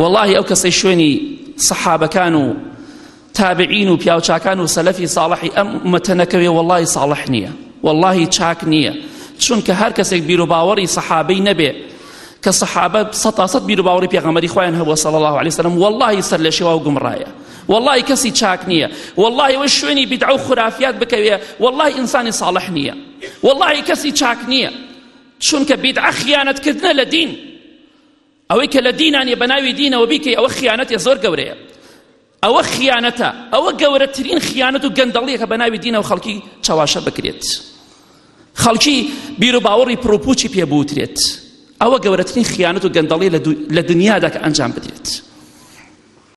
واللهی ئەو کەسەی شوێنی سەحابەکان و تابعین و پیاوچاکان و سەلەفی ساڵحی ئەم مەتە نەکەوێ واللهی ساڵح نییە واللهی چاک نییە چونکە هەر کەسێک بیر و باوەڕی سەحابەی نەبێ کە سەحابە سەتا سەد بیر و باوەڕی پێغەمەری خۆیان هەبووە صلی الله عليه وسلم واللهی سەر لە شێوا و گومڕایە واللهی کەسی چاک نییە واللهی وە شوێنی بیدعە و خرافیات بکەوێ واللهی ئینسانی ساڵح نییە واللهی کەسی چاک نییە چونکە بیدعە خیانەتکردنە لە دین ئەوەی کە لە دینا نیە بە ناوی دینەوە بیکەی ئەوە خیانەتێ زۆر گەورەیە ئەوە خیانەتە ئەوە گەورەترین خیانەت و گەندەڵیەکە بە ناوی دینەوە خەڵکی چاواشە بکرێت خەڵکی بیر و باوەڕی پرۆپوچی پێ بوترێت ئەوە گەورەترین خیانەت و گەندەڵی لە دنیادا کە ئەنجام بدرێت